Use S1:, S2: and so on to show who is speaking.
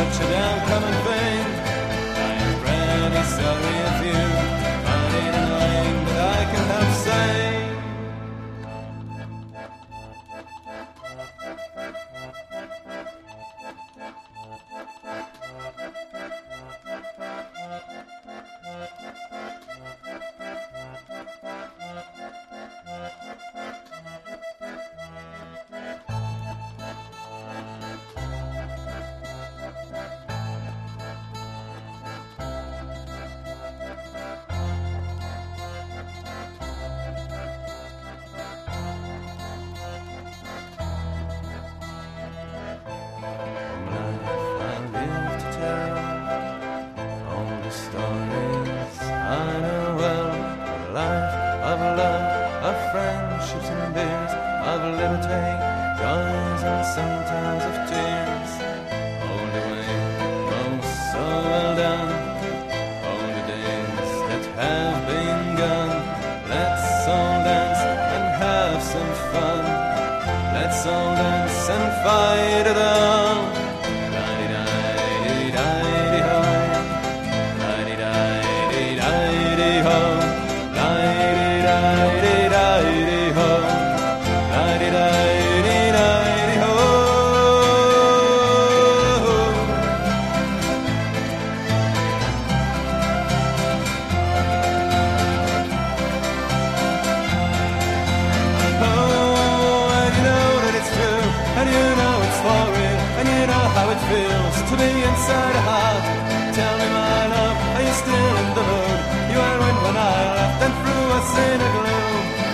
S1: such a damn common thing. I am pretty sorry of friendships and beers, of liberty, joys and sometimes of tears. All the way, oh so well done. All the days that have been gone. Let's all dance and have some fun. Let's all dance and fight it out. Feels to be inside a heart. Tell me, my love, are you still in the mood? You were when I left and threw us in a gloom.